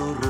torre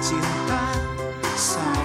简单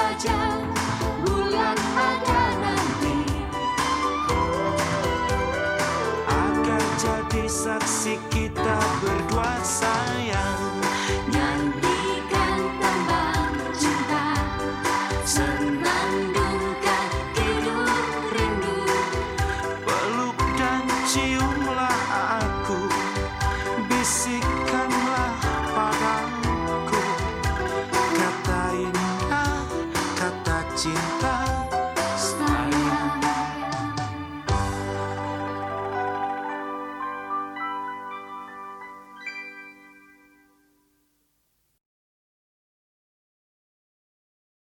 saja bulan ada nanti. Akan jadi saksi kita berdua sayang.